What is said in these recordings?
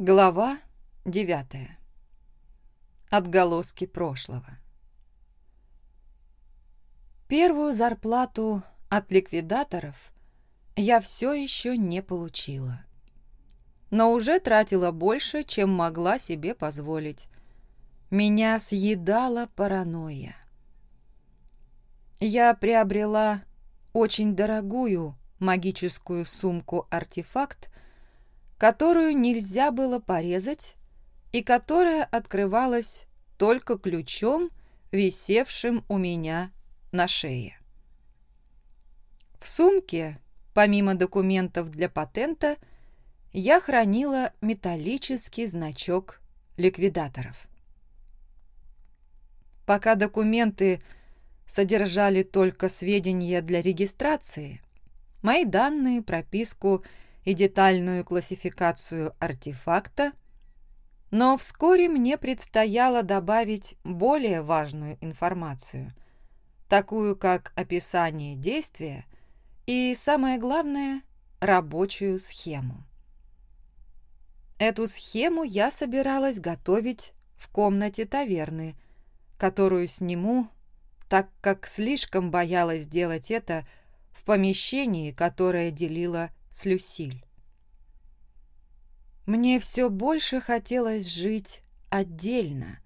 Глава девятая. Отголоски прошлого. Первую зарплату от ликвидаторов я все еще не получила. Но уже тратила больше, чем могла себе позволить. Меня съедала паранойя. Я приобрела очень дорогую магическую сумку-артефакт, которую нельзя было порезать и которая открывалась только ключом, висевшим у меня на шее. В сумке, помимо документов для патента, я хранила металлический значок ликвидаторов. Пока документы содержали только сведения для регистрации, мои данные, прописку и детальную классификацию артефакта, но вскоре мне предстояло добавить более важную информацию, такую как описание действия и, самое главное, рабочую схему. Эту схему я собиралась готовить в комнате таверны, которую сниму, так как слишком боялась сделать это в помещении, которое делила с Люсиль. Мне все больше хотелось жить отдельно,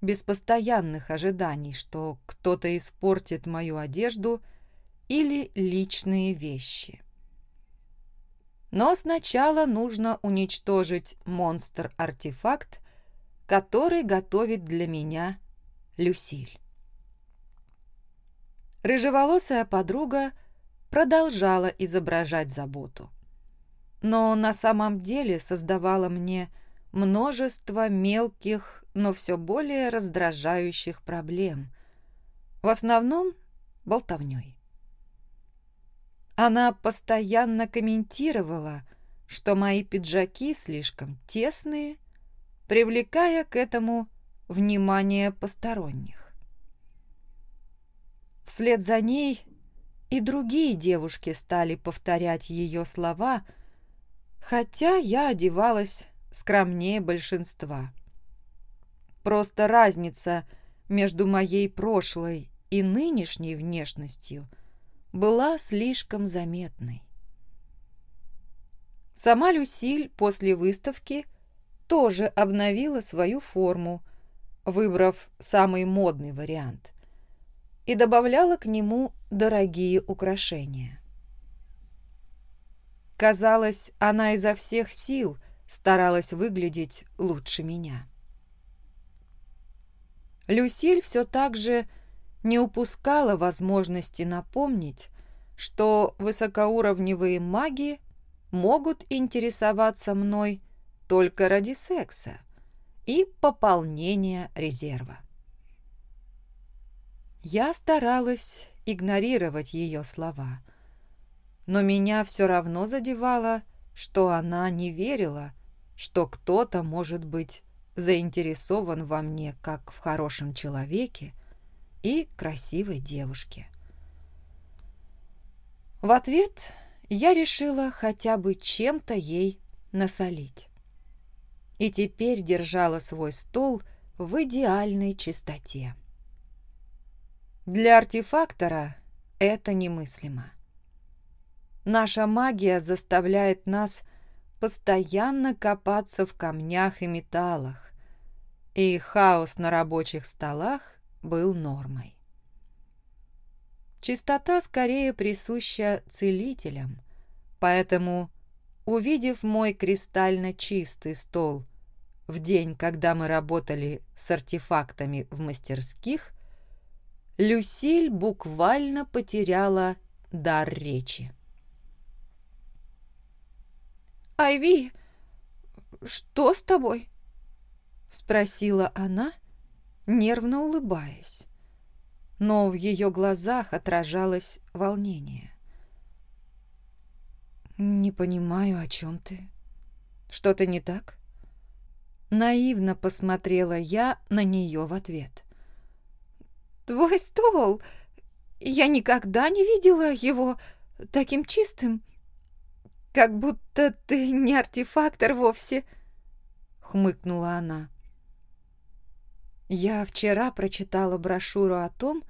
без постоянных ожиданий, что кто-то испортит мою одежду или личные вещи. Но сначала нужно уничтожить монстр-артефакт, который готовит для меня Люсиль. Рыжеволосая подруга продолжала изображать заботу но на самом деле создавала мне множество мелких, но все более раздражающих проблем, в основном болтовней. Она постоянно комментировала, что мои пиджаки слишком тесные, привлекая к этому внимание посторонних. Вслед за ней и другие девушки стали повторять ее слова – Хотя я одевалась скромнее большинства. Просто разница между моей прошлой и нынешней внешностью была слишком заметной. Сама Люсиль после выставки тоже обновила свою форму, выбрав самый модный вариант, и добавляла к нему дорогие украшения. Казалось, она изо всех сил старалась выглядеть лучше меня. Люсиль все так же не упускала возможности напомнить, что высокоуровневые маги могут интересоваться мной только ради секса и пополнения резерва. Я старалась игнорировать ее слова, но меня все равно задевало, что она не верила, что кто-то может быть заинтересован во мне как в хорошем человеке и красивой девушке. В ответ я решила хотя бы чем-то ей насолить. И теперь держала свой стол в идеальной чистоте. Для артефактора это немыслимо. Наша магия заставляет нас постоянно копаться в камнях и металлах, и хаос на рабочих столах был нормой. Чистота скорее присуща целителям, поэтому, увидев мой кристально чистый стол в день, когда мы работали с артефактами в мастерских, Люсиль буквально потеряла дар речи. «Айви, что с тобой?» — спросила она, нервно улыбаясь. Но в ее глазах отражалось волнение. «Не понимаю, о чем ты. Что-то не так?» Наивно посмотрела я на нее в ответ. «Твой стол! Я никогда не видела его таким чистым как будто ты не артефактор вовсе», хмыкнула она. Я вчера прочитала брошюру о том,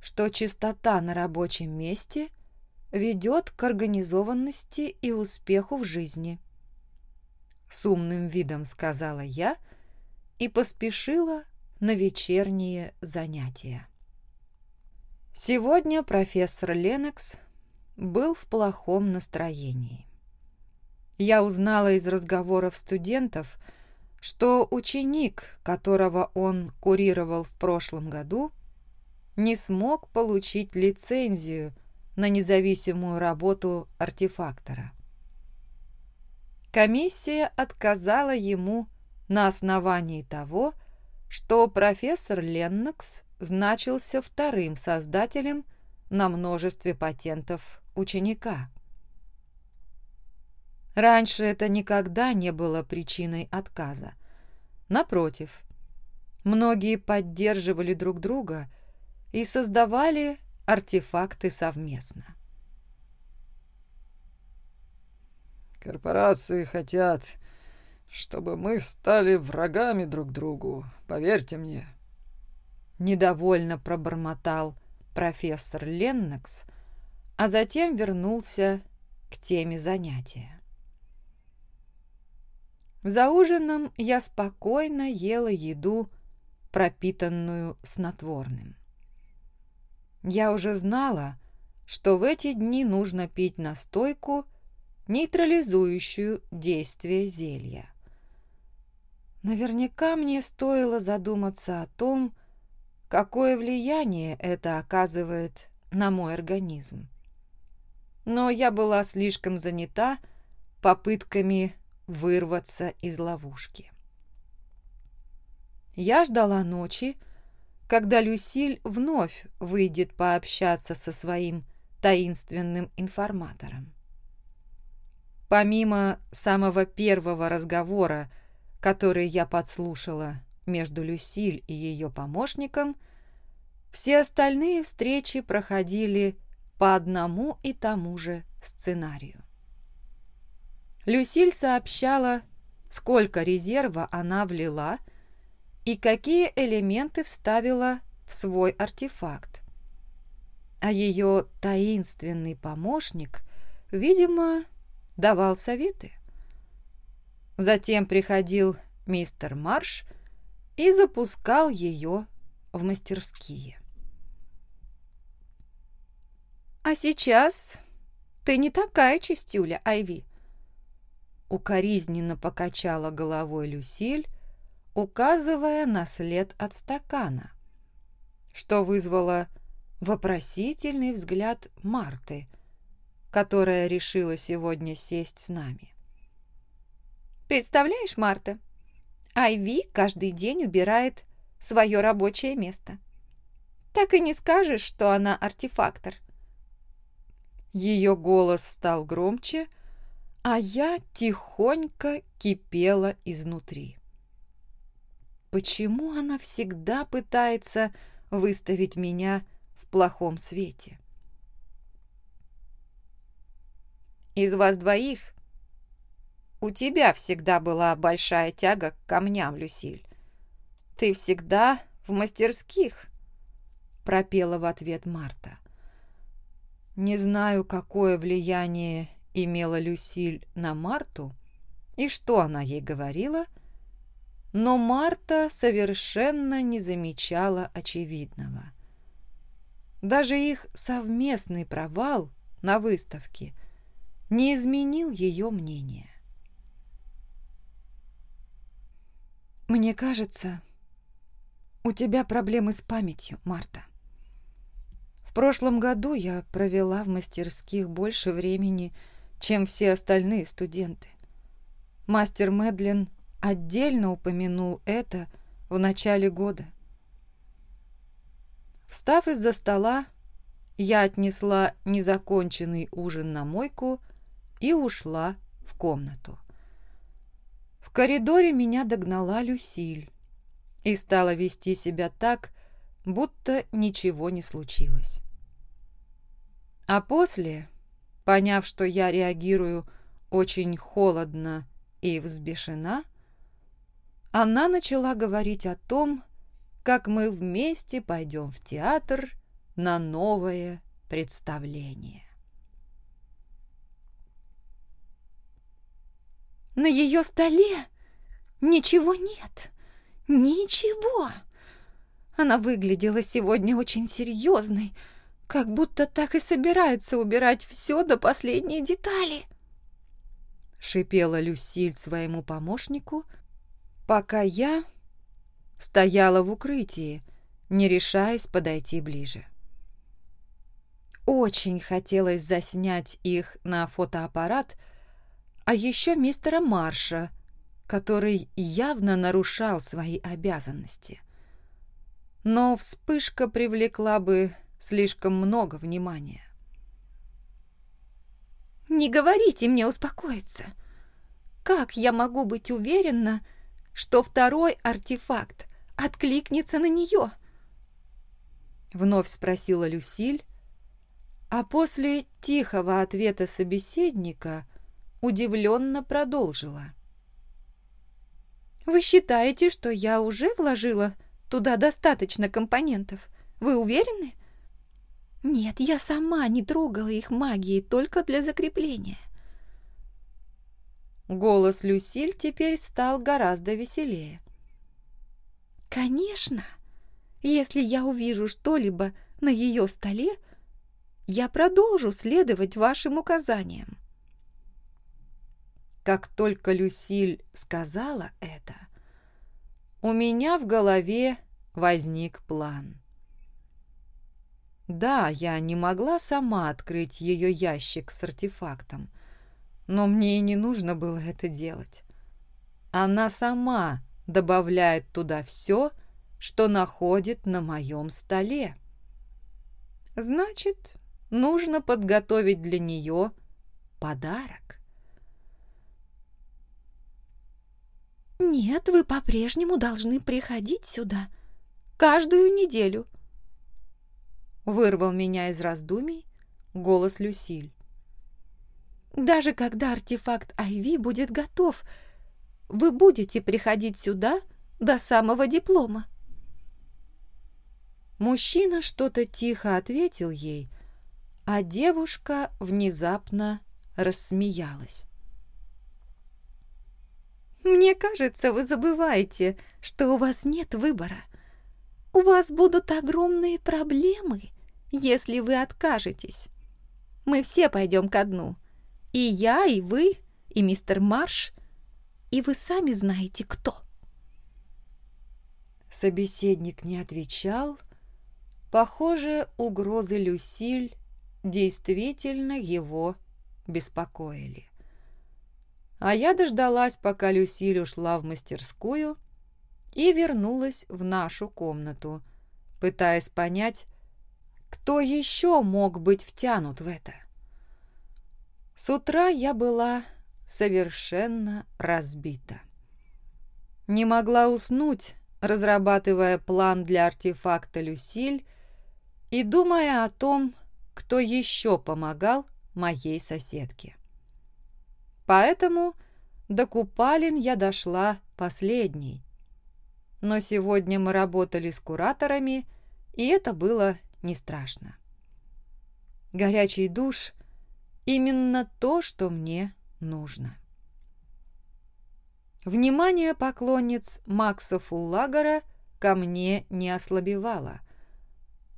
что чистота на рабочем месте ведет к организованности и успеху в жизни. С умным видом сказала я и поспешила на вечерние занятия. Сегодня профессор Ленокс был в плохом настроении. Я узнала из разговоров студентов, что ученик, которого он курировал в прошлом году, не смог получить лицензию на независимую работу артефактора. Комиссия отказала ему на основании того, что профессор Леннокс значился вторым создателем на множестве патентов ученика. Раньше это никогда не было причиной отказа. Напротив, многие поддерживали друг друга и создавали артефакты совместно. «Корпорации хотят, чтобы мы стали врагами друг другу, поверьте мне», — недовольно пробормотал профессор Леннокс, а затем вернулся к теме занятия. За ужином я спокойно ела еду, пропитанную снотворным. Я уже знала, что в эти дни нужно пить настойку, нейтрализующую действие зелья. Наверняка мне стоило задуматься о том, какое влияние это оказывает на мой организм. Но я была слишком занята попытками вырваться из ловушки. Я ждала ночи, когда Люсиль вновь выйдет пообщаться со своим таинственным информатором. Помимо самого первого разговора, который я подслушала между Люсиль и ее помощником, все остальные встречи проходили по одному и тому же сценарию. Люсиль сообщала, сколько резерва она влила и какие элементы вставила в свой артефакт. А ее таинственный помощник, видимо, давал советы. Затем приходил мистер Марш и запускал ее в мастерские. «А сейчас ты не такая чистюля, Айви», Укоризненно покачала головой Люсиль, указывая на след от стакана, что вызвало вопросительный взгляд Марты, которая решила сегодня сесть с нами. «Представляешь, Марта, Айви каждый день убирает свое рабочее место. Так и не скажешь, что она артефактор». Ее голос стал громче, — а я тихонько кипела изнутри. Почему она всегда пытается выставить меня в плохом свете? Из вас двоих у тебя всегда была большая тяга к камням, Люсиль. Ты всегда в мастерских, пропела в ответ Марта. Не знаю, какое влияние имела Люсиль на Марту и что она ей говорила, но Марта совершенно не замечала очевидного. Даже их совместный провал на выставке не изменил ее мнение. «Мне кажется, у тебя проблемы с памятью, Марта. В прошлом году я провела в мастерских больше времени, чем все остальные студенты. Мастер Медлен отдельно упомянул это в начале года. Встав из-за стола, я отнесла незаконченный ужин на мойку и ушла в комнату. Коридоре меня догнала Люсиль и стала вести себя так, будто ничего не случилось. А после Поняв, что я реагирую очень холодно и взбешена, она начала говорить о том, как мы вместе пойдем в театр на новое представление. На ее столе ничего нет. Ничего. Она выглядела сегодня очень серьезной, как будто так и собирается убирать все до последней детали. Шипела Люсиль своему помощнику, пока я стояла в укрытии, не решаясь подойти ближе. Очень хотелось заснять их на фотоаппарат, а еще мистера Марша, который явно нарушал свои обязанности. Но вспышка привлекла бы слишком много внимания. «Не говорите мне успокоиться. Как я могу быть уверена, что второй артефакт откликнется на нее?» Вновь спросила Люсиль, а после тихого ответа собеседника удивленно продолжила. «Вы считаете, что я уже вложила туда достаточно компонентов? Вы уверены?» «Нет, я сама не трогала их магией только для закрепления». Голос Люсиль теперь стал гораздо веселее. «Конечно! Если я увижу что-либо на ее столе, я продолжу следовать вашим указаниям. Как только Люсиль сказала это, у меня в голове возник план. Да, я не могла сама открыть ее ящик с артефактом, но мне и не нужно было это делать. Она сама добавляет туда все, что находит на моем столе. Значит, нужно подготовить для нее подарок. «Нет, вы по-прежнему должны приходить сюда каждую неделю», вырвал меня из раздумий голос Люсиль. «Даже когда артефакт Айви будет готов, вы будете приходить сюда до самого диплома». Мужчина что-то тихо ответил ей, а девушка внезапно рассмеялась. «Мне кажется, вы забываете, что у вас нет выбора. У вас будут огромные проблемы, если вы откажетесь. Мы все пойдем ко дну. И я, и вы, и мистер Марш, и вы сами знаете, кто». Собеседник не отвечал. Похоже, угрозы Люсиль действительно его беспокоили. А я дождалась, пока Люсиль ушла в мастерскую и вернулась в нашу комнату, пытаясь понять, кто еще мог быть втянут в это. С утра я была совершенно разбита. Не могла уснуть, разрабатывая план для артефакта Люсиль и думая о том, кто еще помогал моей соседке. Поэтому до купалин я дошла последней. Но сегодня мы работали с кураторами, и это было не страшно. Горячий душ — именно то, что мне нужно. Внимание поклонниц Макса Фуллагера ко мне не ослабевало,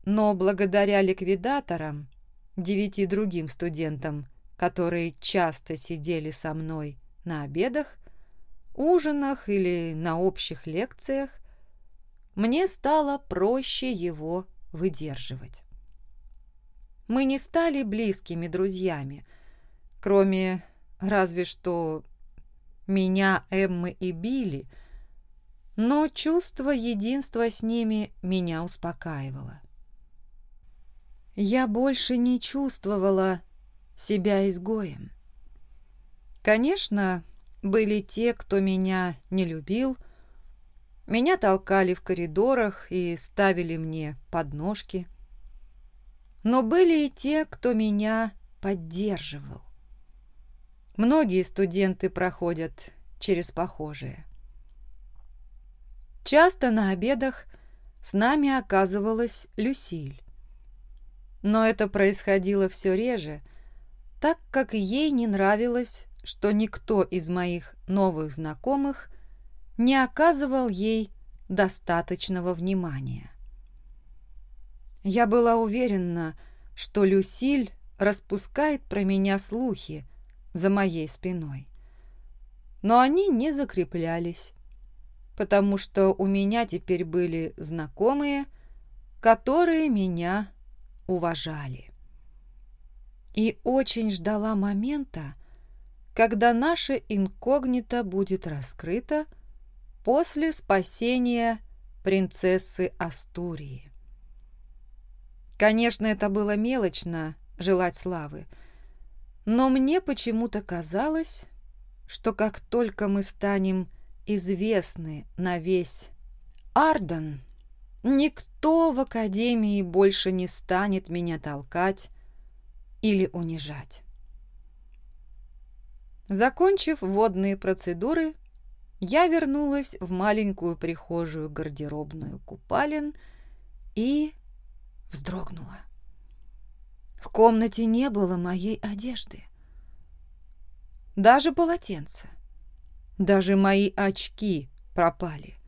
но благодаря ликвидаторам, девяти другим студентам, которые часто сидели со мной на обедах, ужинах или на общих лекциях, мне стало проще его выдерживать. Мы не стали близкими друзьями, кроме разве что меня, Эммы и Билли, но чувство единства с ними меня успокаивало. Я больше не чувствовала себя изгоем. Конечно, были те, кто меня не любил, меня толкали в коридорах и ставили мне подножки. Но были и те, кто меня поддерживал. Многие студенты проходят через похожее. Часто на обедах с нами оказывалась Люсиль. Но это происходило все реже, так как ей не нравилось, что никто из моих новых знакомых не оказывал ей достаточного внимания. Я была уверена, что Люсиль распускает про меня слухи за моей спиной. Но они не закреплялись, потому что у меня теперь были знакомые, которые меня уважали. И очень ждала момента, когда наше инкогнито будет раскрыто после спасения принцессы Астурии. Конечно, это было мелочно желать славы, но мне почему-то казалось, что как только мы станем известны на весь Арден, никто в Академии больше не станет меня толкать или унижать. Закончив водные процедуры, я вернулась в маленькую прихожую гардеробную купалин и вздрогнула. В комнате не было моей одежды. Даже полотенца. Даже мои очки пропали.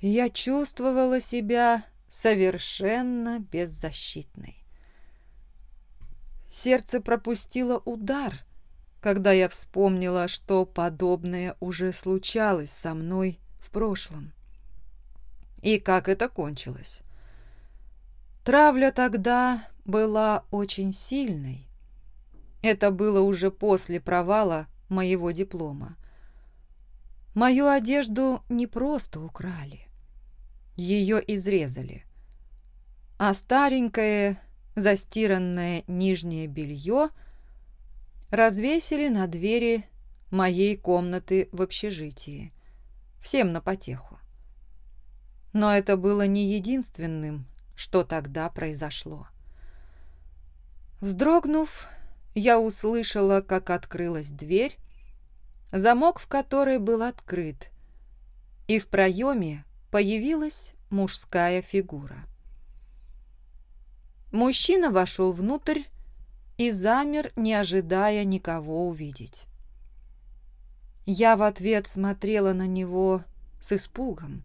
Я чувствовала себя совершенно беззащитной. Сердце пропустило удар, когда я вспомнила, что подобное уже случалось со мной в прошлом. И как это кончилось. Травля тогда была очень сильной. Это было уже после провала моего диплома. Мою одежду не просто украли. Ее изрезали. А старенькое, застиранное нижнее белье развесили на двери моей комнаты в общежитии. Всем на потеху. Но это было не единственным, что тогда произошло. Вздрогнув, я услышала, как открылась дверь, замок в которой был открыт, и в проеме появилась мужская фигура. Мужчина вошел внутрь и замер, не ожидая никого увидеть. Я в ответ смотрела на него с испугом,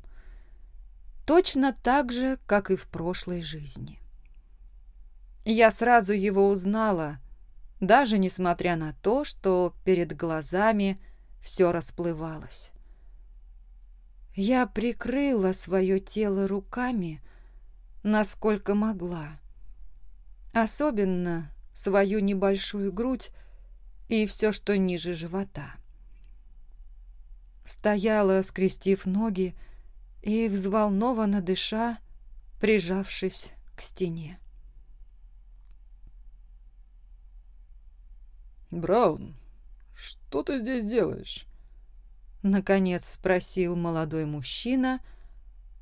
точно так же, как и в прошлой жизни. Я сразу его узнала, даже несмотря на то, что перед глазами все расплывалось. Я прикрыла свое тело руками, насколько могла, особенно свою небольшую грудь и все, что ниже живота. Стояла, скрестив ноги и взволнованно дыша, прижавшись к стене. «Браун, что ты здесь делаешь?» Наконец спросил молодой мужчина,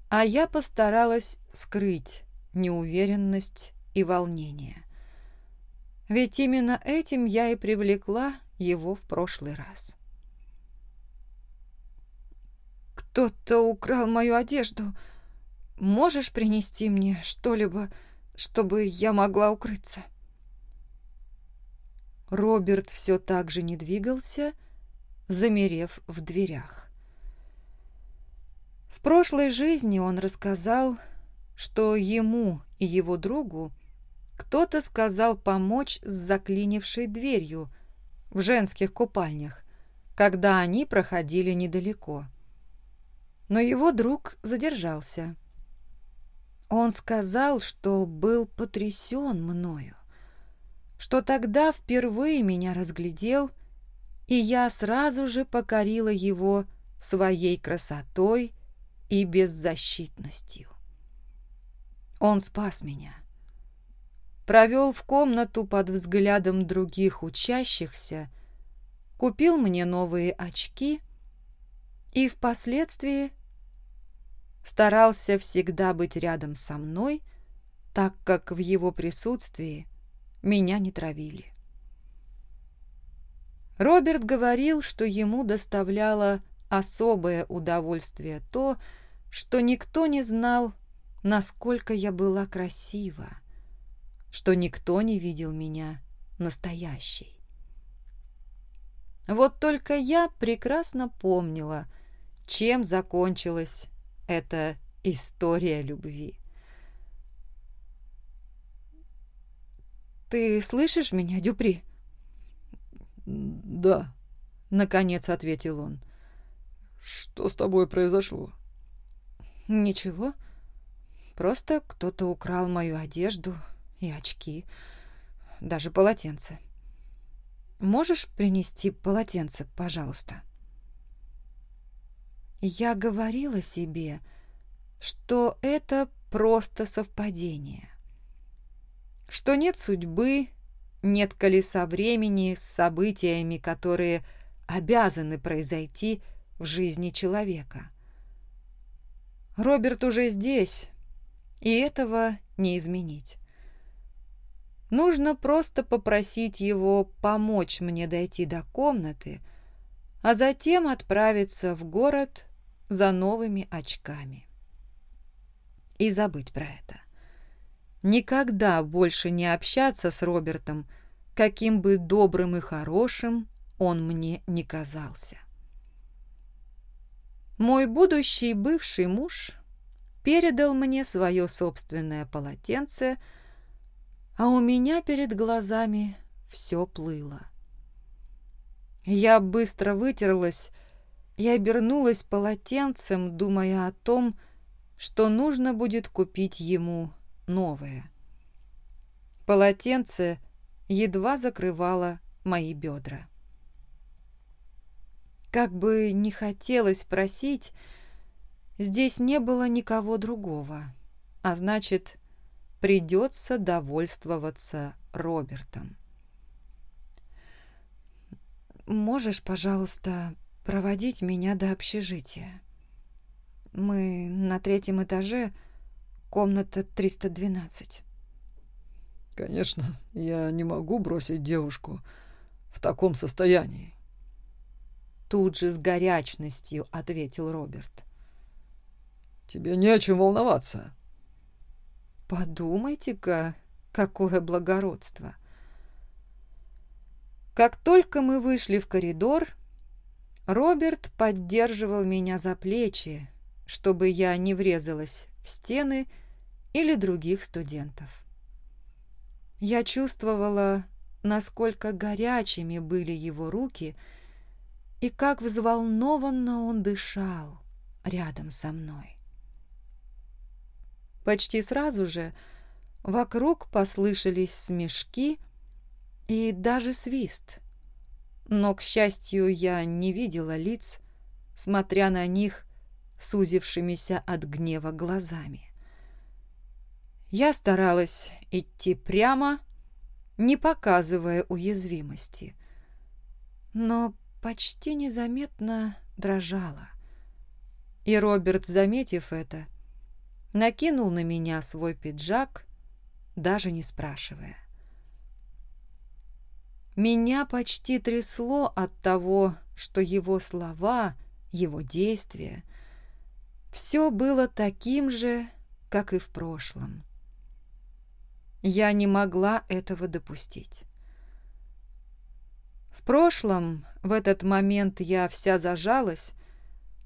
а я постаралась скрыть неуверенность и волнение. Ведь именно этим я и привлекла его в прошлый раз. «Кто-то украл мою одежду. Можешь принести мне что-либо, чтобы я могла укрыться?» Роберт все так же не двигался, замерев в дверях. В прошлой жизни он рассказал, что ему и его другу кто-то сказал помочь с заклинившей дверью в женских купальнях, когда они проходили недалеко. Но его друг задержался. Он сказал, что был потрясен мною что тогда впервые меня разглядел, и я сразу же покорила его своей красотой и беззащитностью. Он спас меня. Провел в комнату под взглядом других учащихся, купил мне новые очки и впоследствии старался всегда быть рядом со мной, так как в его присутствии меня не травили. Роберт говорил, что ему доставляло особое удовольствие то, что никто не знал, насколько я была красива, что никто не видел меня настоящей. Вот только я прекрасно помнила, чем закончилась эта история любви. «Ты слышишь меня, Дюпри?» «Да», — наконец ответил он. «Что с тобой произошло?» «Ничего. Просто кто-то украл мою одежду и очки, даже полотенце. Можешь принести полотенце, пожалуйста?» Я говорила себе, что это просто совпадение, что нет судьбы, нет колеса времени с событиями, которые обязаны произойти в жизни человека. Роберт уже здесь, и этого не изменить. Нужно просто попросить его помочь мне дойти до комнаты, а затем отправиться в город за новыми очками. И забыть про это. Никогда больше не общаться с Робертом, каким бы добрым и хорошим он мне не казался. Мой будущий бывший муж передал мне свое собственное полотенце, а у меня перед глазами все плыло. Я быстро вытерлась и обернулась полотенцем, думая о том, что нужно будет купить ему новое. Полотенце едва закрывало мои бедра. Как бы не хотелось просить, здесь не было никого другого, а значит, придется довольствоваться Робертом. «Можешь, пожалуйста, проводить меня до общежития. Мы на третьем этаже, комната 312. Конечно, я не могу бросить девушку в таком состоянии. Тут же с горячностью ответил Роберт. Тебе не о чем волноваться. Подумайте-ка, какое благородство. Как только мы вышли в коридор, Роберт поддерживал меня за плечи, чтобы я не врезалась в стены или других студентов. Я чувствовала, насколько горячими были его руки и как взволнованно он дышал рядом со мной. Почти сразу же вокруг послышались смешки и даже свист — но, к счастью, я не видела лиц, смотря на них сузившимися от гнева глазами. Я старалась идти прямо, не показывая уязвимости, но почти незаметно дрожала. И Роберт, заметив это, накинул на меня свой пиджак, даже не спрашивая. Меня почти трясло от того, что его слова, его действия — все было таким же, как и в прошлом. Я не могла этого допустить. В прошлом, в этот момент я вся зажалась,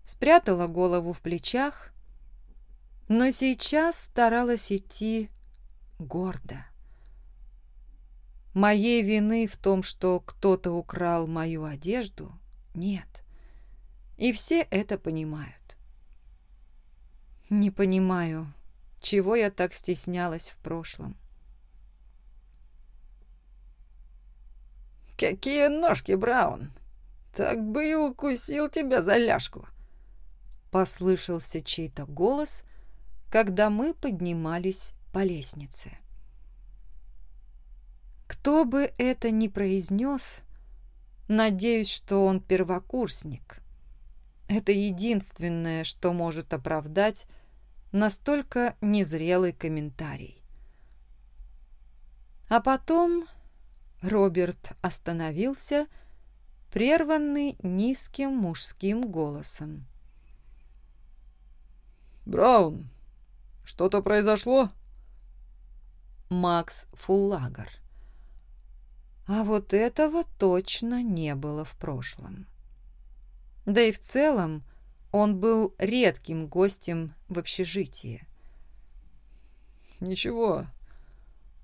спрятала голову в плечах, но сейчас старалась идти гордо. Моей вины в том, что кто-то украл мою одежду, нет. И все это понимают. Не понимаю, чего я так стеснялась в прошлом. «Какие ножки, Браун! Так бы и укусил тебя за ляжку!» Послышался чей-то голос, когда мы поднимались по лестнице. Кто бы это ни произнес, надеюсь, что он первокурсник. Это единственное, что может оправдать настолько незрелый комментарий. А потом Роберт остановился, прерванный низким мужским голосом. «Браун, что-то произошло?» Макс Фуллагер. А вот этого точно не было в прошлом. Да и в целом он был редким гостем в общежитии. «Ничего,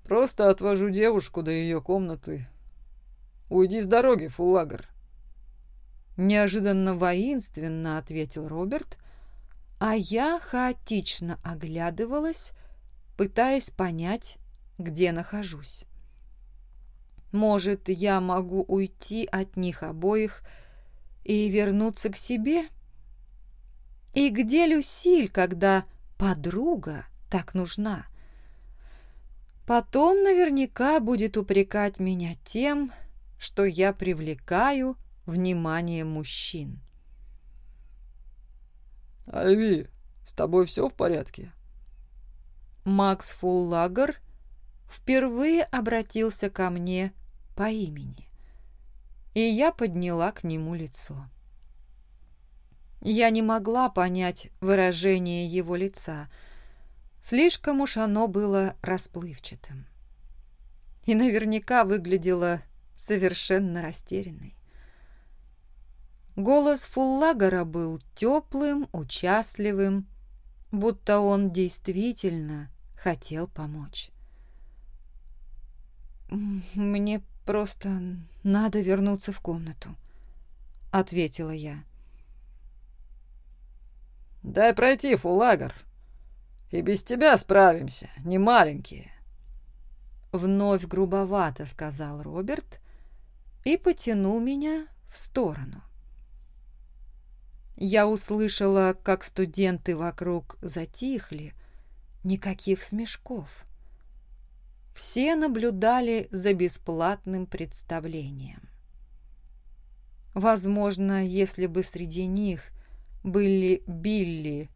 просто отвожу девушку до ее комнаты. Уйди с дороги, Фуллагер». Неожиданно воинственно ответил Роберт, а я хаотично оглядывалась, пытаясь понять, где нахожусь. Может, я могу уйти от них обоих и вернуться к себе? И где Люсиль, когда подруга так нужна? Потом наверняка будет упрекать меня тем, что я привлекаю внимание мужчин. «Айви, с тобой все в порядке?» Макс Фуллагер впервые обратился ко мне по имени, и я подняла к нему лицо. Я не могла понять выражение его лица, слишком уж оно было расплывчатым. И наверняка выглядело совершенно растерянной. Голос Фуллагора был теплым, участливым, будто он действительно хотел помочь. «Мне просто надо вернуться в комнату», — ответила я. «Дай пройти, Фулагер. И без тебя справимся, не маленькие». Вновь грубовато сказал Роберт и потянул меня в сторону. Я услышала, как студенты вокруг затихли, никаких смешков. Все наблюдали за бесплатным представлением. Возможно, если бы среди них были Билли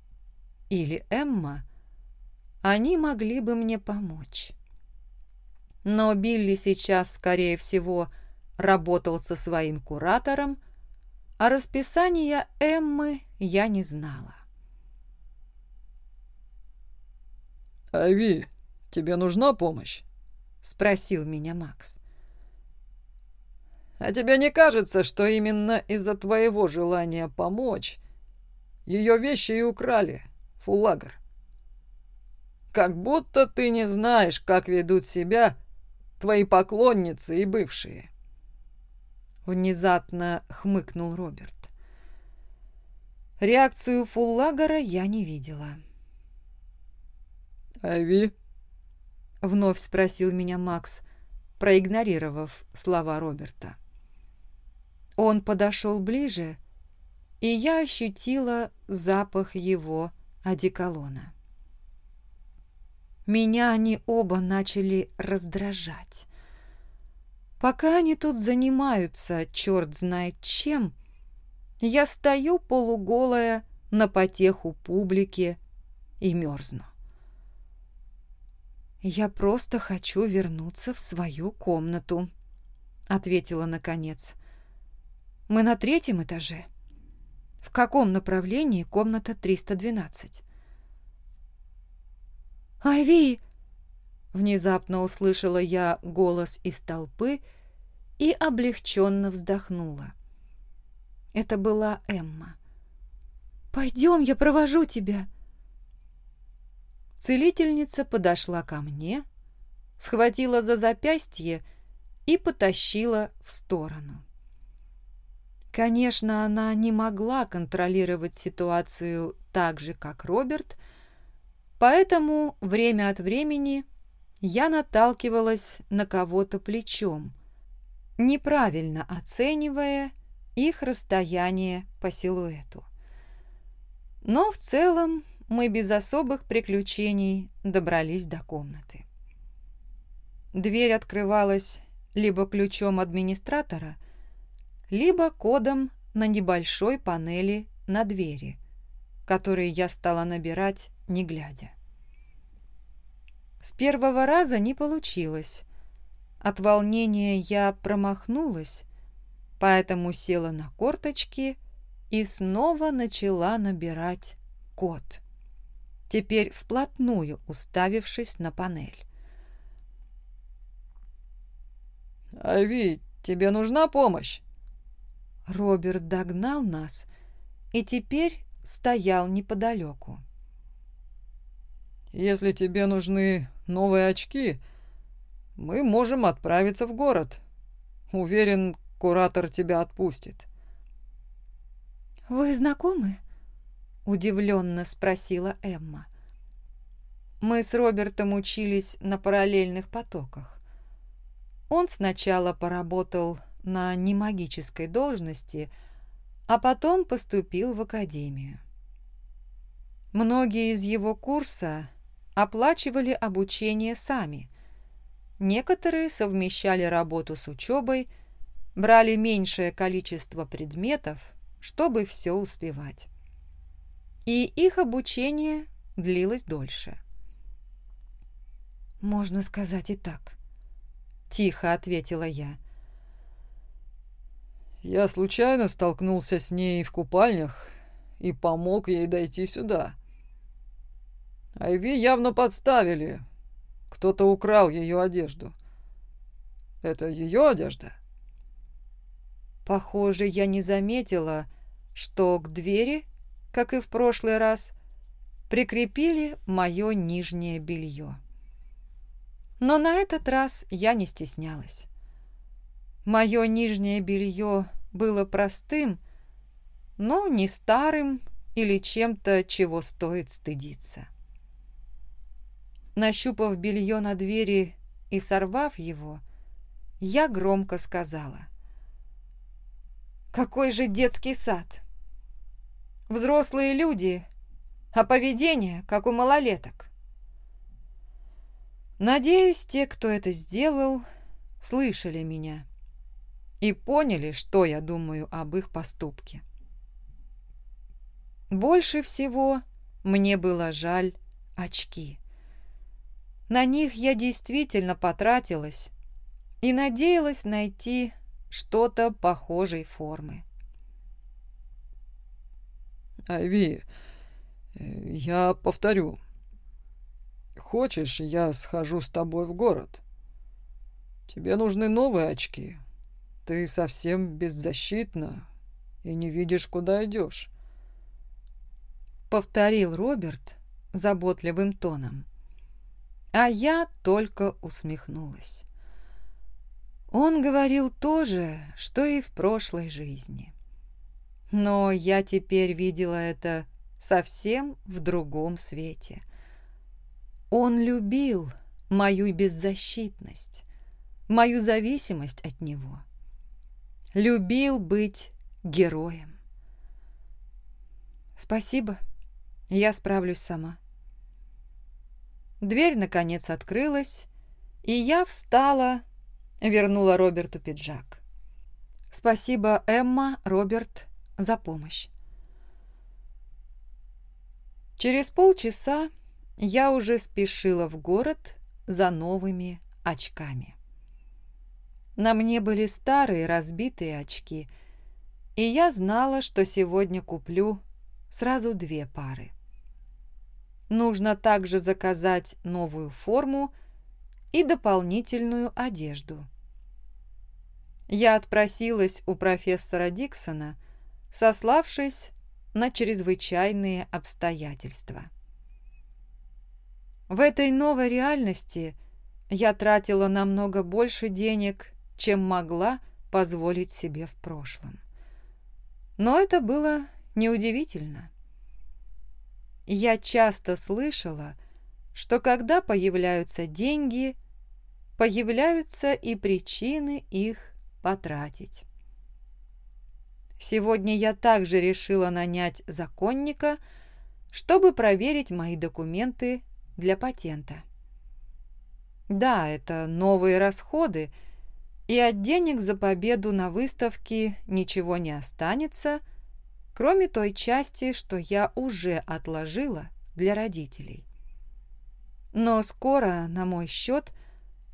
или Эмма, они могли бы мне помочь. Но Билли сейчас, скорее всего, работал со своим куратором, а расписания Эммы я не знала. «Айви, тебе нужна помощь?» — спросил меня Макс. «А тебе не кажется, что именно из-за твоего желания помочь ее вещи и украли, Фуллагер? Как будто ты не знаешь, как ведут себя твои поклонницы и бывшие». Внезапно хмыкнул Роберт. Реакцию Фуллагера я не видела. «Айви?» — вновь спросил меня Макс, проигнорировав слова Роберта. Он подошел ближе, и я ощутила запах его одеколона. Меня они оба начали раздражать. Пока они тут занимаются, черт знает чем, я стою полуголая на потеху публики и мерзну. «Я просто хочу вернуться в свою комнату», — ответила наконец. «Мы на третьем этаже. В каком направлении комната 312?» «Айви!» Внезапно услышала я голос из толпы и облегченно вздохнула. Это была Эмма. «Пойдем, я провожу тебя!» Целительница подошла ко мне, схватила за запястье и потащила в сторону. Конечно, она не могла контролировать ситуацию так же, как Роберт, поэтому время от времени я наталкивалась на кого-то плечом, неправильно оценивая их расстояние по силуэту. Но в целом мы без особых приключений добрались до комнаты. Дверь открывалась либо ключом администратора, либо кодом на небольшой панели на двери, который я стала набирать, не глядя. С первого раза не получилось. От волнения я промахнулась, поэтому села на корточки и снова начала набирать код, теперь вплотную уставившись на панель. «Ави, тебе нужна помощь?» Роберт догнал нас и теперь стоял неподалеку. «Если тебе нужны новые очки, мы можем отправиться в город. Уверен, куратор тебя отпустит». «Вы знакомы?» — удивленно спросила Эмма. Мы с Робертом учились на параллельных потоках. Он сначала поработал на немагической должности, а потом поступил в академию. Многие из его курса оплачивали обучение сами. Некоторые совмещали работу с учебой, брали меньшее количество предметов, чтобы все успевать. И их обучение длилось дольше. «Можно сказать и так», — тихо ответила я. «Я случайно столкнулся с ней в купальнях и помог ей дойти сюда», Айви явно подставили. Кто-то украл ее одежду. Это ее одежда? Похоже, я не заметила, что к двери, как и в прошлый раз, прикрепили мое нижнее белье. Но на этот раз я не стеснялась. Мое нижнее белье было простым, но не старым или чем-то, чего стоит стыдиться. Нащупав белье на двери и сорвав его, я громко сказала. «Какой же детский сад! Взрослые люди, а поведение, как у малолеток!» Надеюсь, те, кто это сделал, слышали меня и поняли, что я думаю об их поступке. Больше всего мне было жаль очки. На них я действительно потратилась и надеялась найти что-то похожей формы. «Айви, я повторю. Хочешь, я схожу с тобой в город? Тебе нужны новые очки. Ты совсем беззащитна и не видишь, куда идешь». Повторил Роберт заботливым тоном. А я только усмехнулась. Он говорил то же, что и в прошлой жизни. Но я теперь видела это совсем в другом свете. Он любил мою беззащитность, мою зависимость от него. Любил быть героем. Спасибо, я справлюсь сама. Дверь, наконец, открылась, и я встала, вернула Роберту пиджак. Спасибо, Эмма, Роберт, за помощь. Через полчаса я уже спешила в город за новыми очками. На мне были старые разбитые очки, и я знала, что сегодня куплю сразу две пары. Нужно также заказать новую форму и дополнительную одежду. Я отпросилась у профессора Диксона, сославшись на чрезвычайные обстоятельства. В этой новой реальности я тратила намного больше денег, чем могла позволить себе в прошлом. Но это было неудивительно. Я часто слышала, что когда появляются деньги, появляются и причины их потратить. Сегодня я также решила нанять законника, чтобы проверить мои документы для патента. Да, это новые расходы, и от денег за победу на выставке ничего не останется – кроме той части, что я уже отложила для родителей. Но скоро на мой счет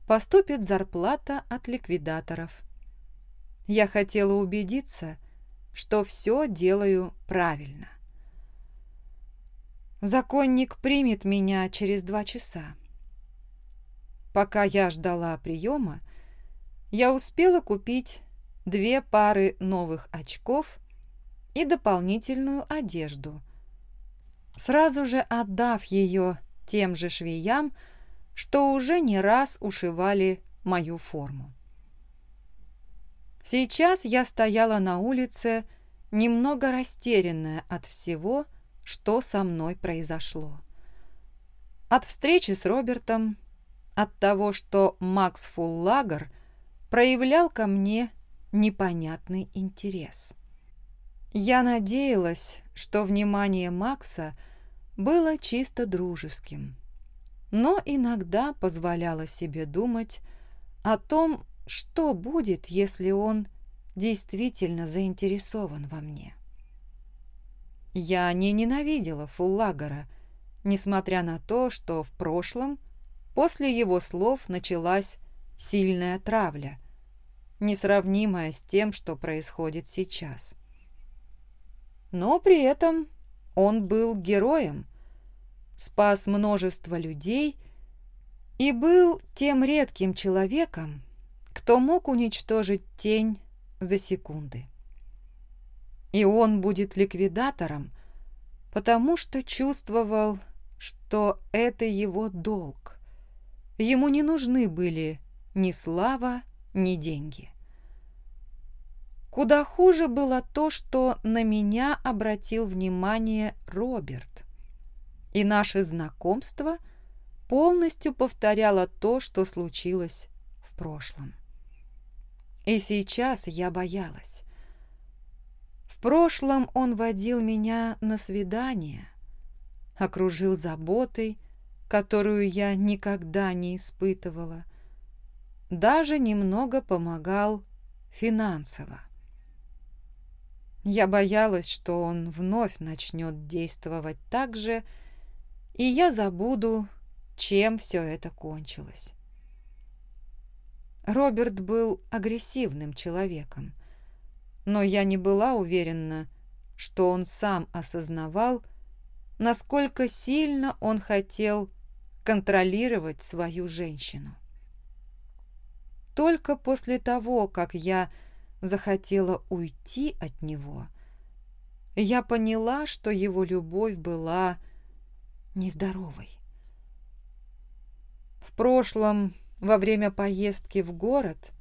поступит зарплата от ликвидаторов. Я хотела убедиться, что все делаю правильно. Законник примет меня через два часа. Пока я ждала приема, я успела купить две пары новых очков и дополнительную одежду, сразу же отдав ее тем же швеям, что уже не раз ушивали мою форму. Сейчас я стояла на улице, немного растерянная от всего, что со мной произошло. От встречи с Робертом, от того, что Макс Фуллагер проявлял ко мне непонятный интерес. Я надеялась, что внимание Макса было чисто дружеским, но иногда позволяла себе думать о том, что будет, если он действительно заинтересован во мне. Я не ненавидела Фуллагера, несмотря на то, что в прошлом, после его слов, началась сильная травля, несравнимая с тем, что происходит сейчас. Но при этом он был героем, спас множество людей и был тем редким человеком, кто мог уничтожить тень за секунды. И он будет ликвидатором, потому что чувствовал, что это его долг. Ему не нужны были ни слава, ни деньги. Куда хуже было то, что на меня обратил внимание Роберт. И наше знакомство полностью повторяло то, что случилось в прошлом. И сейчас я боялась. В прошлом он водил меня на свидание, окружил заботой, которую я никогда не испытывала, даже немного помогал финансово. Я боялась, что он вновь начнет действовать так же, и я забуду, чем все это кончилось. Роберт был агрессивным человеком, но я не была уверена, что он сам осознавал, насколько сильно он хотел контролировать свою женщину. Только после того, как я захотела уйти от него, я поняла, что его любовь была нездоровой. В прошлом во время поездки в город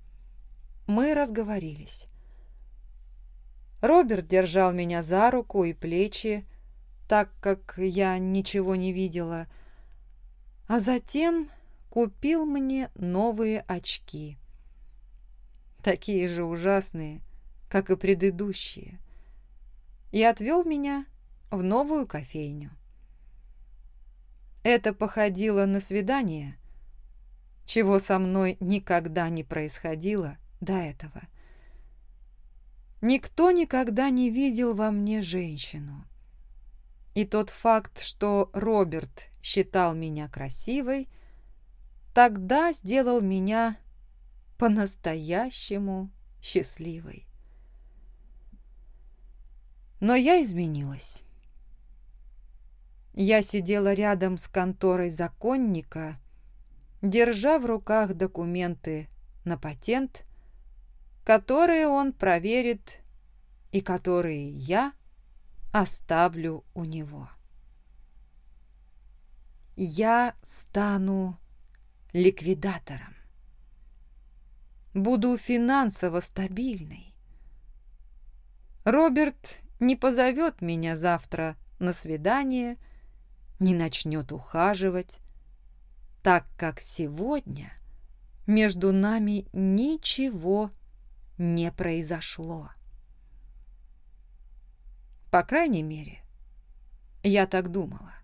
мы разговорились. Роберт держал меня за руку и плечи, так как я ничего не видела, а затем купил мне новые очки. Такие же ужасные, как и предыдущие, и отвел меня в новую кофейню. Это походило на свидание, чего со мной никогда не происходило до этого. Никто никогда не видел во мне женщину. И тот факт, что Роберт считал меня красивой, тогда сделал меня по-настоящему счастливой. Но я изменилась. Я сидела рядом с конторой законника держа в руках документы на патент, которые он проверит и которые я оставлю у него. Я стану ликвидатором. Буду финансово стабильной. Роберт не позовет меня завтра на свидание, не начнет ухаживать, так как сегодня между нами ничего не произошло. По крайней мере, я так думала.